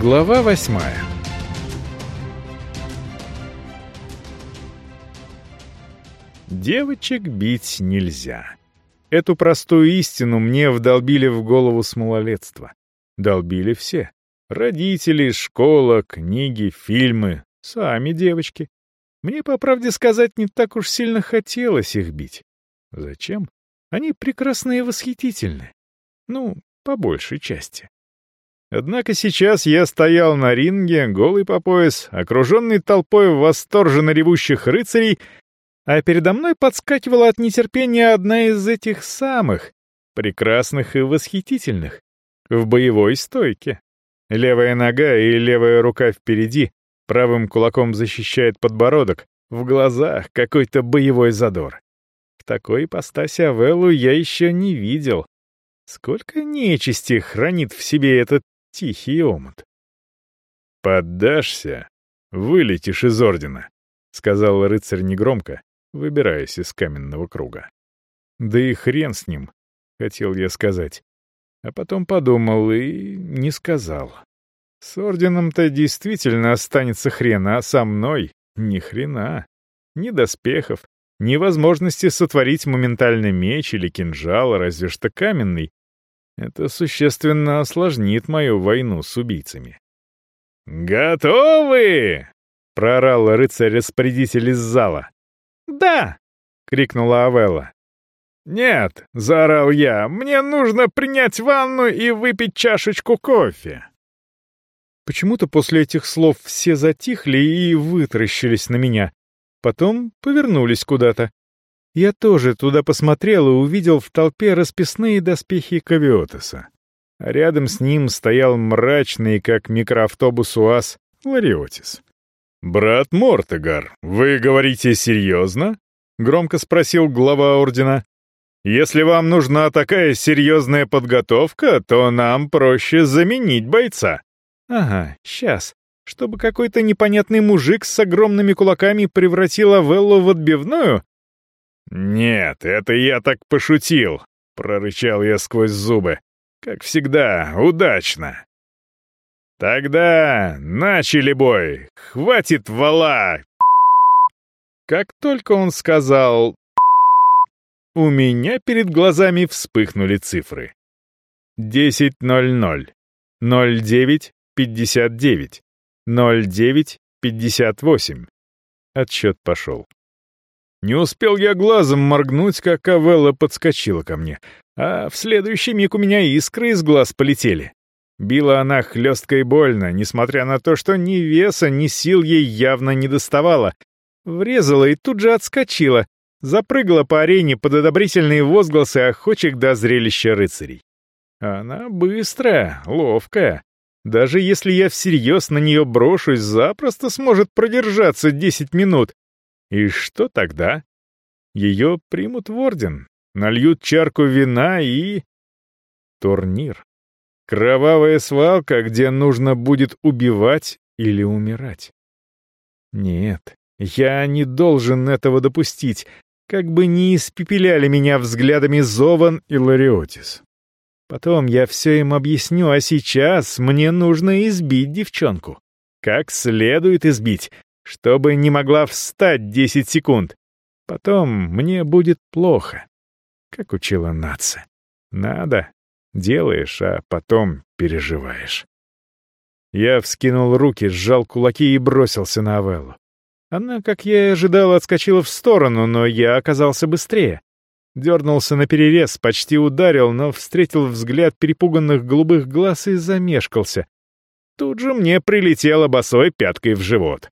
Глава восьмая Девочек бить нельзя. Эту простую истину мне вдолбили в голову с малолетства. Долбили все. Родители, школа, книги, фильмы, сами девочки. Мне, по правде сказать, не так уж сильно хотелось их бить. Зачем? Они прекрасны и восхитительны. Ну, по большей части. Однако сейчас я стоял на ринге, голый по пояс, окруженный толпой восторженно ревущих рыцарей, а передо мной подскакивала от нетерпения одна из этих самых, прекрасных и восхитительных, в боевой стойке. Левая нога и левая рука впереди, правым кулаком защищает подбородок, в глазах какой-то боевой задор. В такой ипостаси Авеллу я еще не видел. Сколько нечисти хранит в себе этот тихий омут. «Поддашься, вылетишь из ордена», — сказал рыцарь негромко, выбираясь из каменного круга. «Да и хрен с ним», — хотел я сказать. А потом подумал и не сказал. С орденом-то действительно останется хрен, а со мной — ни хрена. Ни доспехов, ни возможности сотворить моментально меч или кинжал, разве что каменный, это существенно осложнит мою войну с убийцами. «Готовы!» — проорал рыцарь-распорядитель из зала. «Да!» — крикнула Авелла. «Нет!» — заорал я. «Мне нужно принять ванну и выпить чашечку кофе!» Почему-то после этих слов все затихли и вытаращились на меня. Потом повернулись куда-то. Я тоже туда посмотрел и увидел в толпе расписные доспехи Кавиотеса. А рядом с ним стоял мрачный, как микроавтобус УАЗ, Лариотис. «Брат Мортегар, вы говорите серьезно?» — громко спросил глава ордена. «Если вам нужна такая серьезная подготовка, то нам проще заменить бойца». «Ага, сейчас. Чтобы какой-то непонятный мужик с огромными кулаками превратил Авеллу в отбивную? «Нет, это я так пошутил», — прорычал я сквозь зубы. «Как всегда, удачно». «Тогда начали бой! Хватит вала!» Как только он сказал у меня перед глазами вспыхнули цифры. 10.00, 09.59, 09.58. Отсчет пошел. Не успел я глазом моргнуть, как Авелла подскочила ко мне, а в следующий миг у меня искры из глаз полетели. Била она хлестко и больно, несмотря на то, что ни веса, ни сил ей явно не доставало. Врезала и тут же отскочила, запрыгала по арене под одобрительные возгласы охочих до зрелища рыцарей. Она быстрая, ловкая. Даже если я всерьез на нее брошусь, запросто сможет продержаться десять минут, и что тогда? Ее примут в орден, нальют чарку вина и... Турнир. Кровавая свалка, где нужно будет убивать или умирать. Нет, я не должен этого допустить, как бы ни испепеляли меня взглядами Зован и Лариотис. Потом я все им объясню, а сейчас мне нужно избить девчонку. Как следует избить, чтобы не могла встать десять секунд. Потом мне будет плохо. Как учила нация. Надо, делаешь, а потом переживаешь. Я вскинул руки, сжал кулаки и бросился на Авеллу. Она, как я и ожидал, отскочила в сторону, но я оказался быстрее. Дернулся на перерез, почти ударил, но встретил взгляд перепуганных голубых глаз и замешкался. Тут же мне прилетело босой пяткой в живот.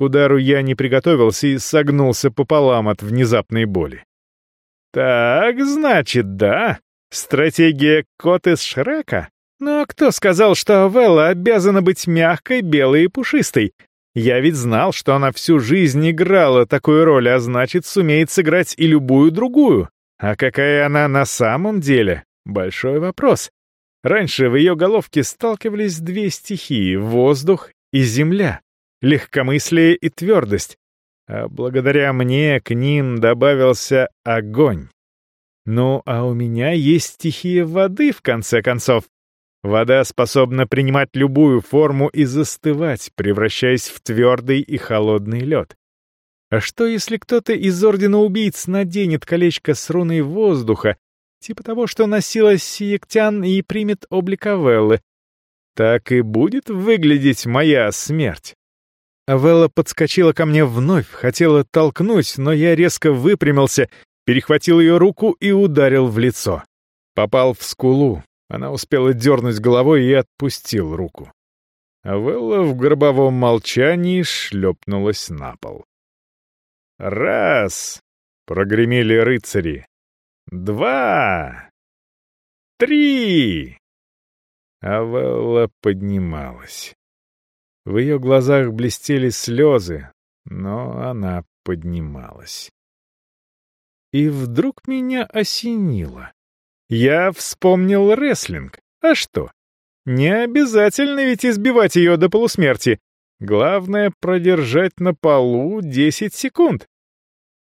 К удару я не приготовился и согнулся пополам от внезапной боли. «Так, значит, да? Стратегия кот из Шрека? А кто сказал, что Авелла обязана быть мягкой, белой и пушистой? Я ведь знал, что она всю жизнь играла такую роль, а значит, сумеет сыграть и любую другую. А какая она на самом деле? Большой вопрос. Раньше в ее головке сталкивались две стихии — воздух и земля легкомыслие и твердость, а благодаря мне к ним добавился огонь. Ну, а у меня есть стихия воды, в конце концов. Вода способна принимать любую форму и застывать, превращаясь в твердый и холодный лед. А что, если кто-то из Ордена Убийц наденет колечко с руной воздуха, типа того, что носила Сиектян, и примет облик Авеллы? Так и будет выглядеть моя смерть. Авелла подскочила ко мне вновь, хотела толкнуть, но я резко выпрямился, перехватил ее руку и ударил в лицо. Попал в скулу. Она успела дернуть головой и отпустил руку. Авелла в гробовом молчании шлепнулась на пол. «Раз!» — прогремели рыцари. «Два! Три!» Авелла поднималась. В ее глазах блестели слезы, но она поднималась. И вдруг меня осенило. Я вспомнил рестлинг. А что? Не обязательно ведь избивать ее до полусмерти. Главное — продержать на полу 10 секунд.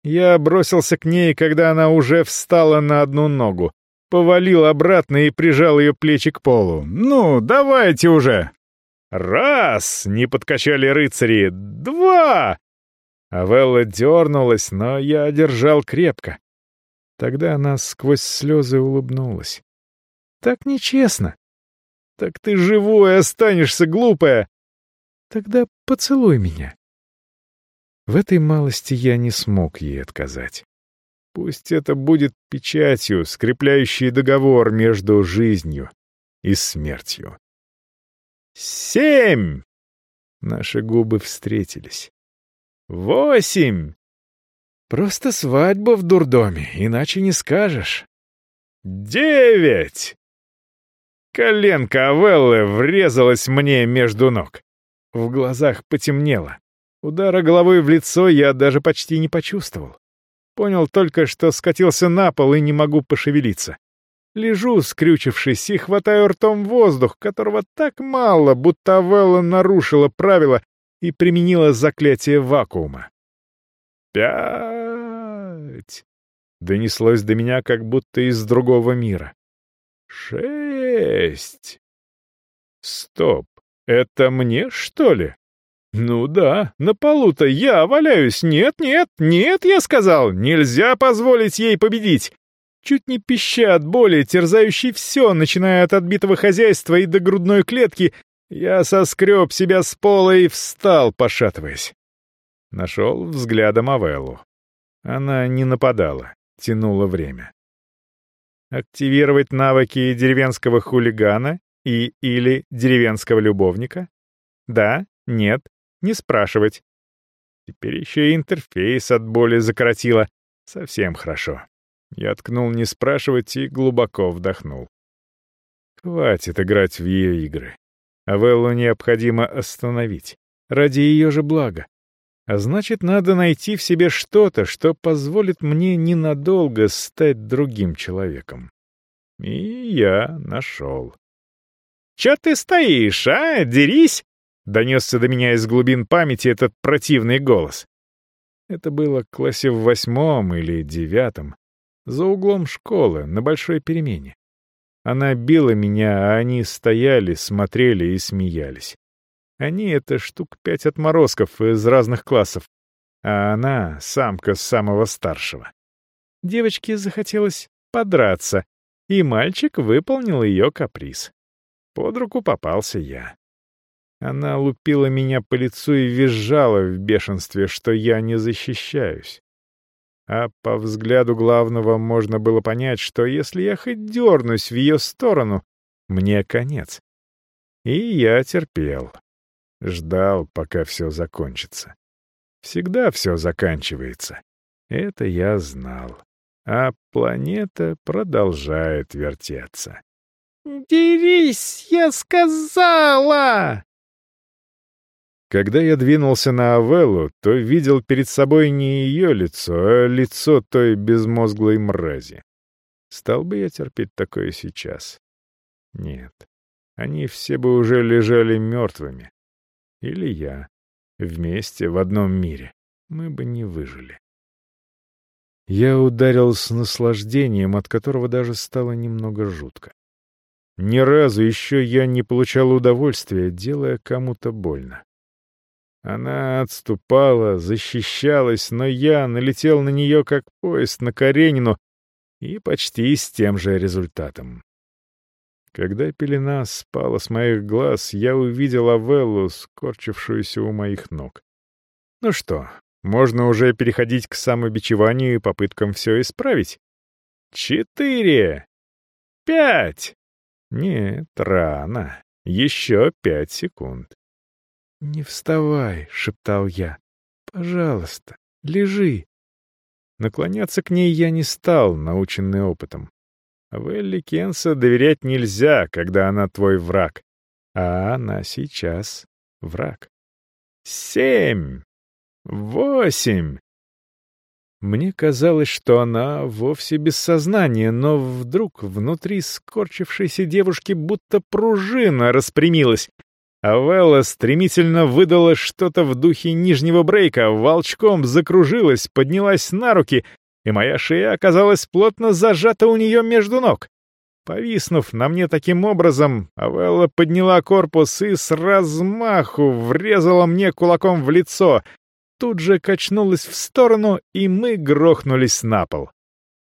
Я бросился к ней, когда она уже встала на одну ногу, повалил обратно и прижал ее плечи к полу. «Ну, давайте уже!» «Раз!» — не подкачали рыцари. «Два!» Авелла дернулась, но я держал крепко. Тогда она сквозь слезы улыбнулась. «Так нечестно!» «Так ты живой останешься, глупая!» «Тогда поцелуй меня!» В этой малости я не смог ей отказать. Пусть это будет печатью, скрепляющей договор между жизнью и смертью. Семь! Наши губы встретились. Восемь! Просто свадьба в дурдоме, иначе не скажешь. Девять! Коленка Авеллы врезалась мне между ног. В глазах потемнело. Удара головой в лицо я даже почти не почувствовал. Понял только, что скатился на пол и не могу пошевелиться. Лежу, скрючившись, и хватаю ртом воздух, которого так мало, будто Авелла нарушила правила и применила заклятие вакуума. «Пять!» — донеслось до меня, как будто из другого мира. «Шесть!» «Стоп! Это мне, что ли?» «Ну да, на полу-то я валяюсь. Нет, нет, нет, я сказал, нельзя позволить ей победить. Чуть не пища от боли, терзающей все, начиная от отбитого хозяйства и до грудной клетки, я соскреб себя с пола и встал, пошатываясь. Нашел взглядом Авеллу. Она не нападала, тянула время. Активировать навыки деревенского хулигана и или деревенского любовника? Да, нет, не спрашивать. Теперь еще и интерфейс от боли закоротило. Совсем хорошо. Я ткнул не спрашивать и глубоко вдохнул. Хватит играть в ее игры. Авеллу необходимо остановить. Ради ее же блага. А значит, надо найти в себе что-то, что позволит мне ненадолго стать другим человеком. И я нашел. «Чё ты стоишь, а? Дерись!» — донесся до меня из глубин памяти этот противный голос. Это было в классе в восьмом или девятом, за углом школы, на большой перемене. Она била меня, а они стояли, смотрели и смеялись. Они — это штук пять отморозков из разных классов, а она — самка самого старшего. Девочке захотелось подраться, и мальчик выполнил ее каприз. Под руку попался я. Она лупила меня по лицу и визжала в бешенстве, что я не защищаюсь. А по взгляду главного можно было понять, что если я хоть дернусь в ее сторону, мне конец. И я терпел. Ждал, пока все закончится. Всегда все заканчивается. Это я знал. А планета продолжает вертеться. «Дерись, я сказала!» Когда я двинулся на Авеллу, то видел перед собой не ее лицо, а лицо той безмозглой мрази. Стал бы я терпеть такое сейчас? Нет. Они все бы уже лежали мертвыми. Или я. Вместе, в одном мире. Мы бы не выжили. Я ударил с наслаждением, от которого даже стало немного жутко. Ни разу еще я не получал удовольствия, делая кому-то больно. Она отступала, защищалась, но я налетел на нее, как поезд на Каренину, и почти с тем же результатом. Когда пелена спала с моих глаз, я увидел Авеллу, скорчившуюся у моих ног. Ну что, можно уже переходить к самобичеванию и попыткам все исправить? Четыре! Пять! Нет, рано. Еще пять секунд. «Не вставай», — шептал я. «Пожалуйста, лежи». Наклоняться к ней я не стал, наученный опытом. Велли Кенса доверять нельзя, когда она твой враг. А она сейчас враг. Семь! Восемь! Мне казалось, что она вовсе без сознания, но вдруг внутри скорчившейся девушки будто пружина распрямилась. А Велла стремительно выдала что-то в духе нижнего брейка, волчком закружилась, поднялась на руки и моя шея оказалась плотно зажата у нее между ног. Повиснув на мне таким образом, Авелла подняла корпус и с размаху врезала мне кулаком в лицо, тут же качнулась в сторону, и мы грохнулись на пол.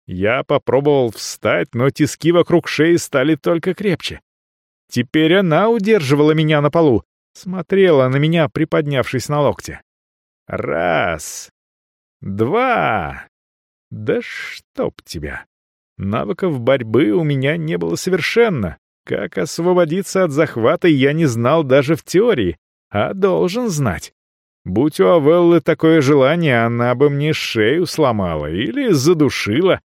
Я попробовал встать, но тиски вокруг шеи стали только крепче. Теперь она удерживала меня на полу, смотрела на меня, приподнявшись на локте. Раз, два, да чтоб тебя! Навыков борьбы у меня не было совершенно. Как освободиться от захвата я не знал даже в теории, а должен знать. Будь у Авеллы такое желание, она бы мне шею сломала или задушила.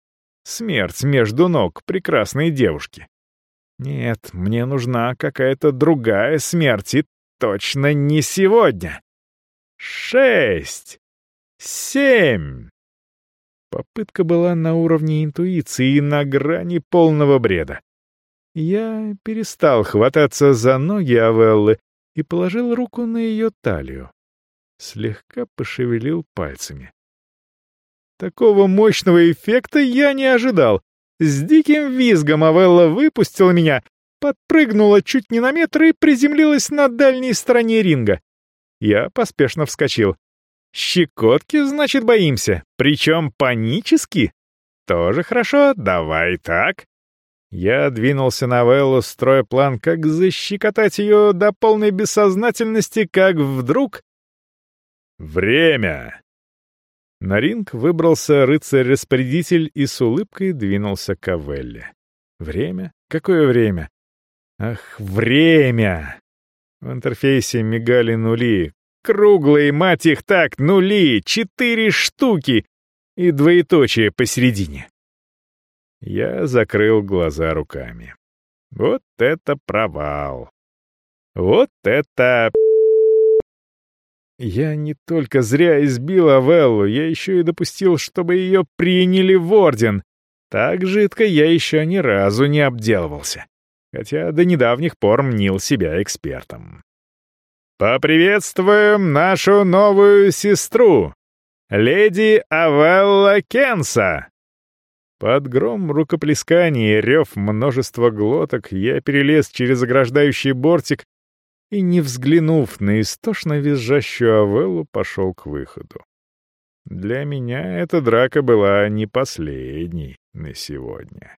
Смерть между ног прекрасной девушки. Нет, мне нужна какая-то другая смерть, и точно не сегодня. Шесть. Семь. Попытка была на уровне интуиции и на грани полного бреда. Я перестал хвататься за ноги Авеллы и положил руку на ее талию. Слегка пошевелил пальцами. Такого мощного эффекта я не ожидал. С диким визгом Авелла выпустила меня, подпрыгнула чуть не на метр и приземлилась на дальней стороне ринга. Я поспешно вскочил. Щекотки, значит, боимся. Причем панически. Тоже хорошо, давай так. Я двинулся на Веллу, строя план, как защекотать ее до полной бессознательности, как вдруг... Время! На ринг выбрался рыцарь-распорядитель и с улыбкой двинулся к Авелле. Время? Какое время? Ах, время! В интерфейсе мигали нули, Круглые, мать их так, нули, четыре штуки и двоеточие посередине. Я закрыл глаза руками. Вот это провал. Вот это... Я не только зря избил Авеллу, я еще и допустил, чтобы ее приняли в орден. Так жидко я еще ни разу не обделывался, хотя до недавних пор мнил себя экспертом. «Поприветствуем нашу новую сестру, леди Авелла Кенса!» Под гром рукоплесканий и рев множества глоток я перелез через ограждающий бортик и, не взглянув на истошно визжащую Авеллу, пошел к выходу. Для меня эта драка была не последней на сегодня.